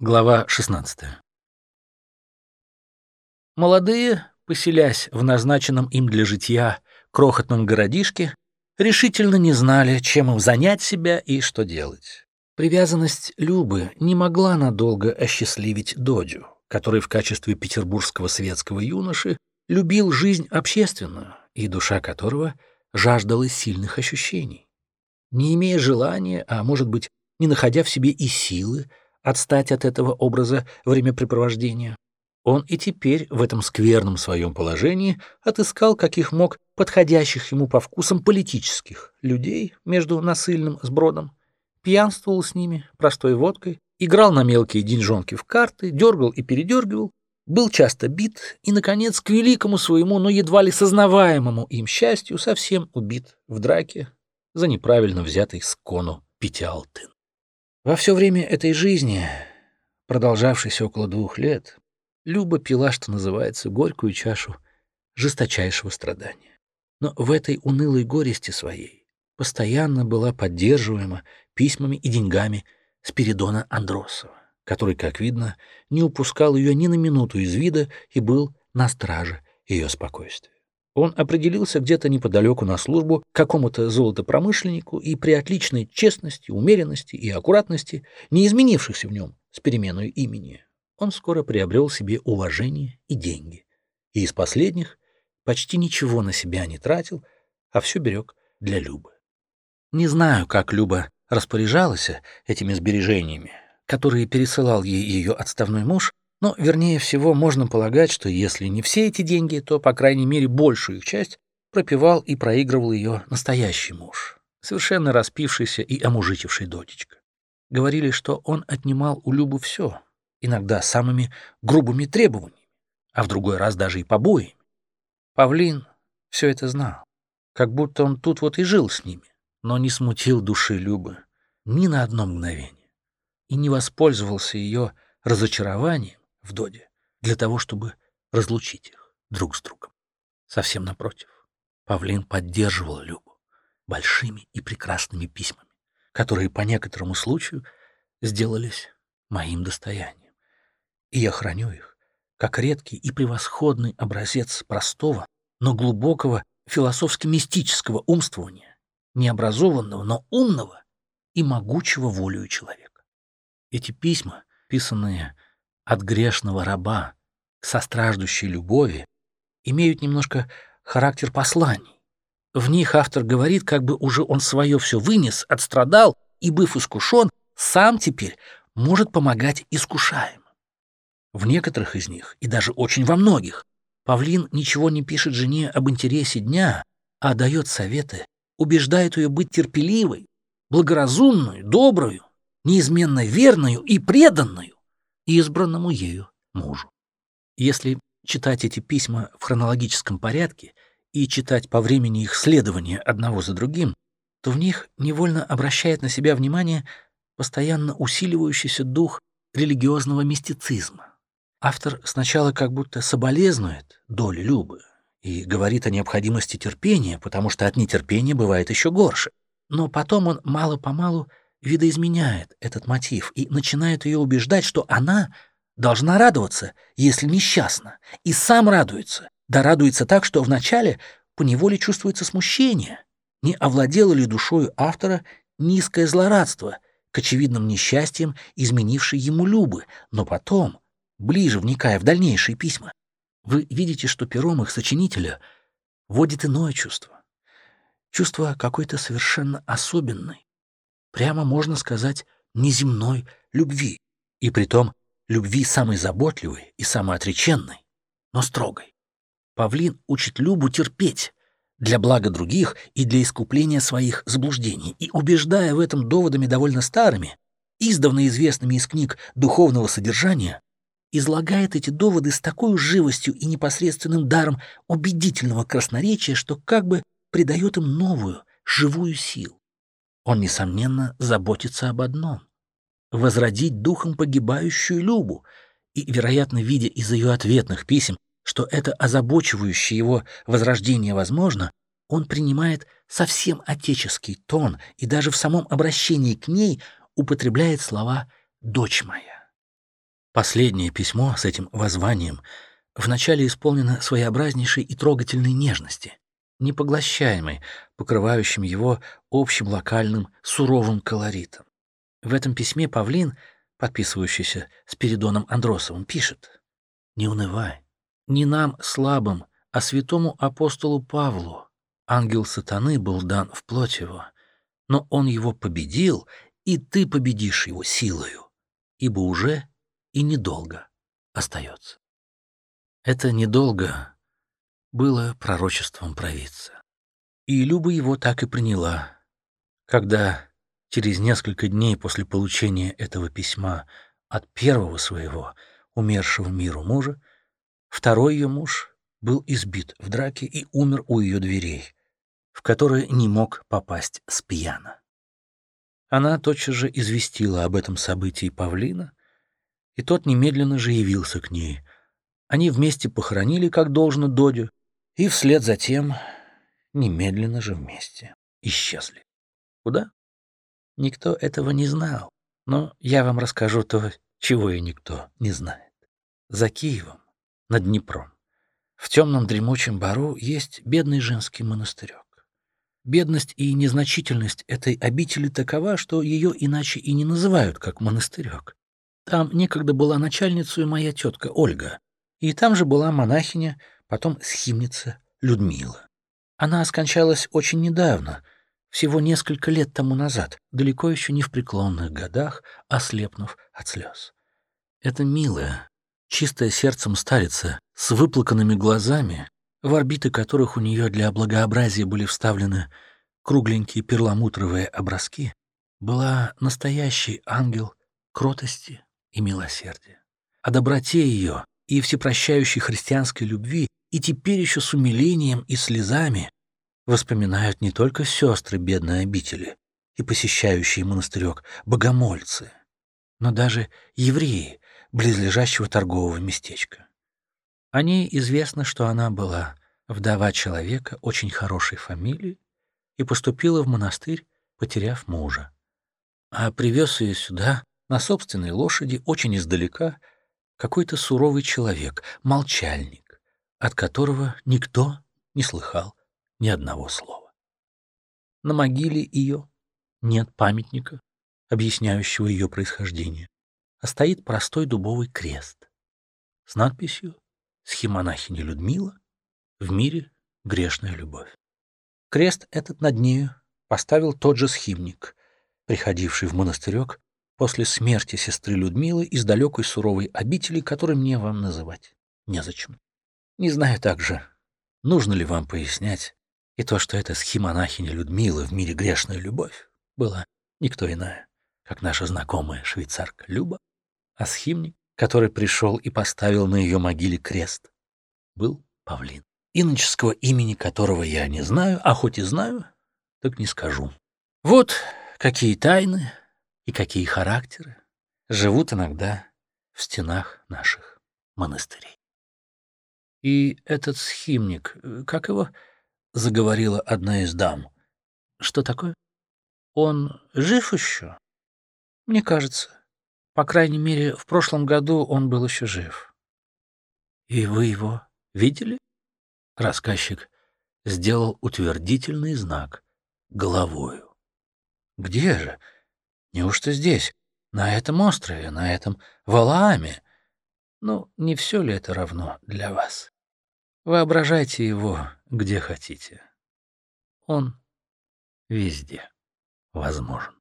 Глава 16 Молодые, поселясь в назначенном им для житья крохотном городишке, решительно не знали, чем им занять себя и что делать. Привязанность Любы не могла надолго осчастливить Додю, который в качестве петербургского светского юноши любил жизнь общественную, и душа которого жаждала сильных ощущений. Не имея желания, а может быть, не находя в себе и силы, отстать от этого образа времяпрепровождения, он и теперь в этом скверном своем положении отыскал, каких мог, подходящих ему по вкусам политических людей между насыльным сбродом, пьянствовал с ними простой водкой, играл на мелкие деньжонки в карты, дергал и передергивал, был часто бит и, наконец, к великому своему, но едва ли сознаваемому им счастью, совсем убит в драке за неправильно взятый с кону пятиалтын. Во все время этой жизни, продолжавшейся около двух лет, Люба пила, что называется, горькую чашу жесточайшего страдания. Но в этой унылой горести своей постоянно была поддерживаема письмами и деньгами Спиридона Андросова, который, как видно, не упускал ее ни на минуту из вида и был на страже ее спокойствия. Он определился где-то неподалеку на службу какому-то золотопромышленнику и при отличной честности, умеренности и аккуратности, не изменившихся в нем с переменой имени, он скоро приобрел себе уважение и деньги. И из последних почти ничего на себя не тратил, а все берег для Любы. Не знаю, как Люба распоряжалась этими сбережениями, которые пересылал ей ее отставной муж, но, вернее всего, можно полагать, что если не все эти деньги, то, по крайней мере, большую их часть пропивал и проигрывал ее настоящий муж, совершенно распившийся и омужичивший дочечка. Говорили, что он отнимал у Любы все, иногда самыми грубыми требованиями, а в другой раз даже и побоями. Павлин все это знал, как будто он тут вот и жил с ними, но не смутил души Любы ни на одно мгновение и не воспользовался ее разочарованием в Доде для того, чтобы разлучить их друг с другом. Совсем напротив, Павлин поддерживал Любу большими и прекрасными письмами, которые по некоторому случаю сделались моим достоянием. И я храню их, как редкий и превосходный образец простого, но глубокого философски-мистического умствования, необразованного, но умного и могучего волею человека. Эти письма, писанные от грешного раба к состраждущей любови имеют немножко характер посланий. В них автор говорит, как бы уже он свое все вынес, отстрадал и, быв искушен, сам теперь может помогать искушаемым. В некоторых из них, и даже очень во многих, Павлин ничего не пишет жене об интересе дня, а дает советы, убеждает ее быть терпеливой, благоразумной, добрую, неизменно верную и преданную избранному ею мужу. Если читать эти письма в хронологическом порядке и читать по времени их следования одного за другим, то в них невольно обращает на себя внимание постоянно усиливающийся дух религиозного мистицизма. Автор сначала как будто соболезнует доле Любы и говорит о необходимости терпения, потому что от нетерпения бывает еще горше. Но потом он мало-помалу видоизменяет этот мотив и начинает ее убеждать, что она должна радоваться, если несчастна, и сам радуется, да радуется так, что вначале поневоле чувствуется смущение. Не овладело ли душою автора низкое злорадство к очевидным несчастьям, изменившей ему Любы, но потом, ближе вникая в дальнейшие письма, вы видите, что пером их сочинителя вводит иное чувство. Чувство какой-то совершенно особенной, прямо можно сказать, неземной любви, и притом любви самой заботливой и самоотреченной, но строгой. Павлин учит Любу терпеть для блага других и для искупления своих заблуждений, и, убеждая в этом доводами довольно старыми, издавна известными из книг духовного содержания, излагает эти доводы с такой живостью и непосредственным даром убедительного красноречия, что как бы придает им новую, живую силу. Он, несомненно, заботится об одном — возродить духом погибающую Любу, и, вероятно, видя из ее ответных писем, что это озабочивающее его возрождение возможно, он принимает совсем отеческий тон и даже в самом обращении к ней употребляет слова «дочь моя». Последнее письмо с этим воззванием вначале исполнено своеобразнейшей и трогательной нежности, непоглощаемой, покрывающим его общим локальным суровым колоритом. В этом письме Павлин, подписывающийся Спиридоном Андросовым, пишет «Не унывай, не нам слабым, а святому апостолу Павлу ангел сатаны был дан в плоть его, но он его победил, и ты победишь его силою, ибо уже и недолго остается. Это недолго было пророчеством провидца. И Люба его так и приняла, когда через несколько дней после получения этого письма от первого своего, умершего миру мужа, второй ее муж был избит в драке и умер у ее дверей, в которые не мог попасть с пьяна. Она тотчас же известила об этом событии Павлина, и тот немедленно же явился к ней. Они вместе похоронили, как должно, Додю, и вслед за тем немедленно же вместе исчезли. Куда? Никто этого не знал, но я вам расскажу то, чего и никто не знает. За Киевом, над Днепром, в темном дремучем бару есть бедный женский монастырек. Бедность и незначительность этой обители такова, что ее иначе и не называют, как монастырек. Там некогда была начальницей моя тетка Ольга, и там же была монахиня, потом схимница Людмила. Она скончалась очень недавно, всего несколько лет тому назад, далеко еще не в преклонных годах, ослепнув от слез. Это милая, чистая сердцем старица с выплаканными глазами, в орбиты которых у нее для благообразия были вставлены кругленькие перламутровые образки, была настоящий ангел кротости и милосердия. О доброте ее и всепрощающей христианской любви и теперь еще с умилением и слезами воспоминают не только сестры бедной обители и посещающие монастырек богомольцы, но даже евреи близлежащего торгового местечка. О ней известно, что она была вдова человека очень хорошей фамилии и поступила в монастырь, потеряв мужа. А привез ее сюда на собственной лошади очень издалека какой-то суровый человек, молчальник, от которого никто не слыхал ни одного слова. На могиле ее нет памятника, объясняющего ее происхождение, а стоит простой дубовый крест с надписью «Схемонахиня Людмила, в мире грешная любовь». Крест этот над нею поставил тот же схимник, приходивший в монастырек после смерти сестры Людмилы из далекой суровой обители, которой мне вам называть незачем. Не знаю также, нужно ли вам пояснять и то, что эта схимонахиня Людмила в мире грешная любовь была никто иная, как наша знакомая швейцарка Люба, а схимник, который пришел и поставил на ее могиле крест, был Павлин, иноческого имени которого я не знаю, а хоть и знаю, так не скажу. Вот какие тайны и какие характеры живут иногда в стенах наших монастырей. И этот схимник, э, как его, заговорила одна из дам. Что такое? Он жив еще? Мне кажется. По крайней мере, в прошлом году он был еще жив. И вы его видели? Рассказчик сделал утвердительный знак головою. Где же? Неужто здесь, на этом острове, на этом Валааме? Ну, не все ли это равно для вас? Воображайте его где хотите. Он везде возможен.